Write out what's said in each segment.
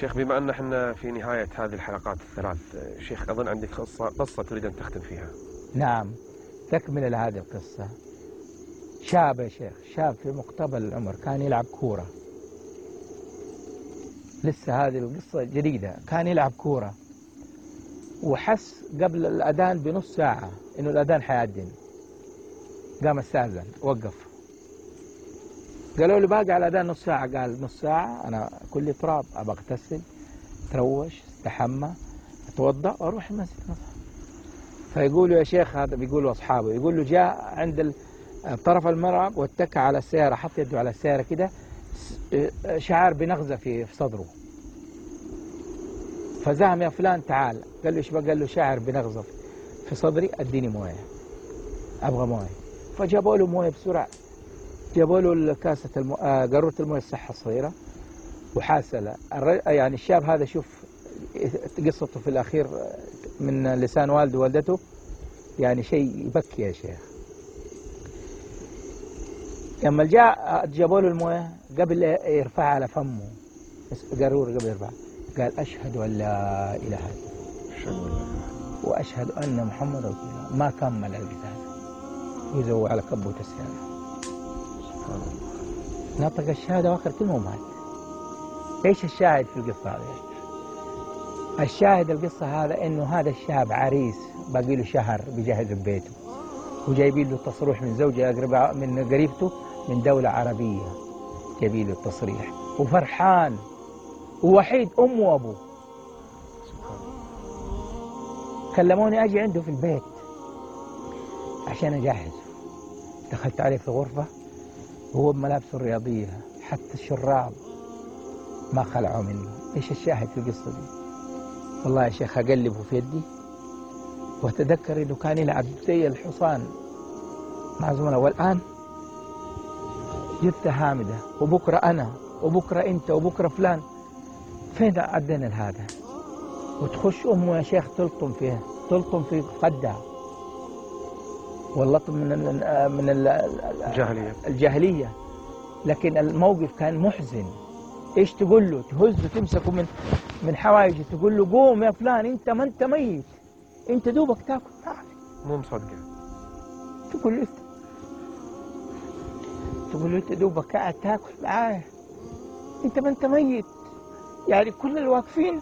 شيخ بما أن إحنا في نهاية هذه الحلقات الثلاث شيخ أظن عندك قصة, قصة تريد أن تختم فيها. نعم. تكمل لهذه القصة. شاب يا شيخ شاب في مقتبل العمر كان يلعب كورة. لسه هذه القصة جديدة كان يلعب كورة. وحس قبل الأذان بنص ساعة إنه الأذان حيأذن. قام استأذن وقف. قالوا له باقي على الأذان نص ساعة. قال نص ساعة أنا كل تراب أبغى أغتسل تروش استحمى أتوضأ وأروح المسجد. فيقولوا يا شيخ هذا بيقولوا أصحابه يقول له جاء عند طرف المرأة واتكى على السيارة حط يده على السيارة كده شعر بنغزة في صدره. فزعم يا فلان تعال. قال له إيش بقى؟ قال له شاعر بنغزة في صدري أديني موية أبغى موية. فجابوا له موية بسرعة. جابوا له كاسه المو... آه قارورة الموية الصحة الصغيرة وحاسله الر... يعني الشاب هذا شوف قصته في الأخير من لسان والده ووالدته يعني شيء يبكي يا شيخ. لما جاء جابوا له الموية قبل يرفعها على فمه قارورة قبل يرفعها قال أشهد أن لا إله إلا الله وأشهد أن محمد رسول الله. ما كمل القتال وزو على كبوة السيارة نطق الشهادة وآخر كلمة ومات إيش الشاهد في القصة هذه؟ الشاهد القصة هذا إنه هذا الشاب عريس باقي له شهر بيجهز بيته وجايبين له تصريح من زوجة أقرب من قريبته من دولة عربية. جايبين له التصريح. وفرحان ووحيد أم وأبوه. كلموني أجي عنده في البيت. عشان أجهزه. دخلت عليه في الغرفة. وهو بملابسه الرياضية. حتى الشراب ما خلعوا منه. إيش الشاهد في القصة دي؟ والله يا شيخ أقلبه في يدي وأتذكر إنه كان يلعب زي الحصان. مع والآن جثة هامدة. وبكرة أنا وبكرة أنت وبكرة فلان. فين عدينا لهذا؟ وتخش أمه يا شيخ تلطم فيها تلطم في خدها واللطم من من ال الجاهلية. الجاهلية. لكن الموقف كان محزن. إيش تقول له؟ تهزه تمسكه من من حوايجه تقول له قوم يا فلان أنت ما أنت ميت. أنت دوبك تاكل مو مصدقه تقول له تقول له أنت دوبك قاعد تاكل معايا أنت ما أنت ميت. يعني كل الواقفين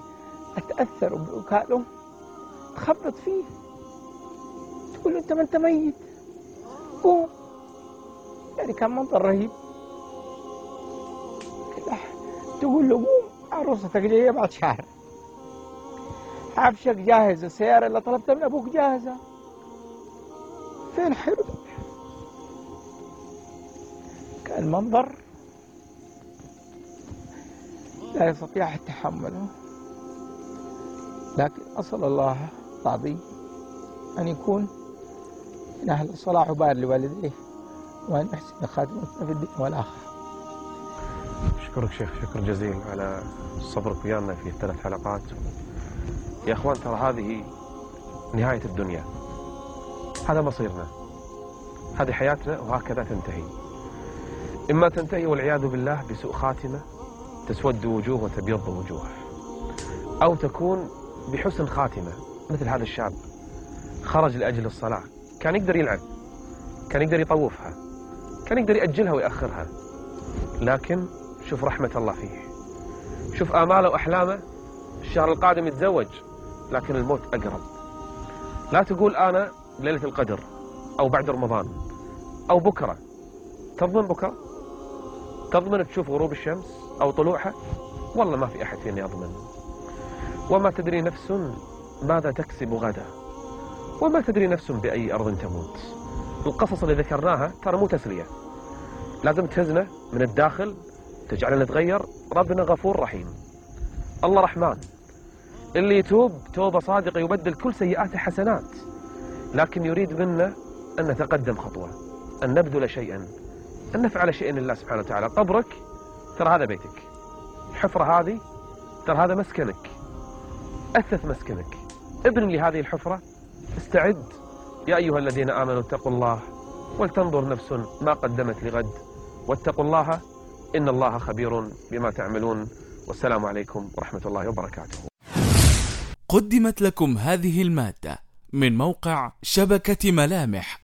اتاثروا بكائهم تخبط فيه. تقول له أنت ما أنت ميت. قوم يعني كان منظر رهيب. تقول له قوم عروستك جاية بعد شهر. عفشك جاهز السيارة اللي طلبتها من أبوك جاهزة. فين حلو كان منظر لا يستطيع أحد تحمله. لكن أسأل الله العظيم أن يكون من أهل الصلاح وبار لوالديه وأن يحسن خاتمتنا في الدنيا والآخرة أشكرك شيخ شكر جزيل على صبرك ويانا في الثلاث حلقات. يا أخوان ترى هذه نهاية الدنيا. هذا مصيرنا. هذه حياتنا وهكذا تنتهي. إما تنتهي والعياذ بالله بسوء خاتمة تسود وجوه وتبيض وجوه. أو تكون بحسن خاتمة مثل هذا الشاب خرج لأجل الصلاة. كان يقدر يلعب كان يقدر يطوفها كان يقدر يأجلها ويأخرها. لكن شوف رحمة الله فيه. شوف آماله وأحلامه. الشهر القادم يتزوج لكن الموت أقرب. لا تقول أنا ليلة القدر أو بعد رمضان أو بكرة. تضمن بكرة؟ تضمن تشوف غروب الشمس أو طلوعها؟ والله ما في أحد فينا يضمن وما تدري نفس ماذا تكسب غدا. وما تدري نفس بأي أرض تموت. القصص اللي ذكرناها ترى مو تسلية. لازم تهزنا من الداخل تجعلنا نتغير. ربنا غفور رحيم. الله رحمن. اللي يتوب توبة صادقة يبدل كل سيئاته حسنات. لكن يريد منا أن نتقدم خطوة أن نبذل شيئا أن نفعل شيئا لله سبحانه وتعالى. قبرك ترى هذا بيتك. الحفرة هذه ترى هذا مسكنك. أثث مسكنك. ابن لهذه الحفرة. استعد. يا أيها الذين آمنوا اتقوا الله ولتنظر نفس ما قدمت لغد. واتقوا الله إن الله خبير بما تعملون. والسلام عليكم ورحمة الله وبركاته. قدمت لكم هذه المادة من موقع شبكة ملامح.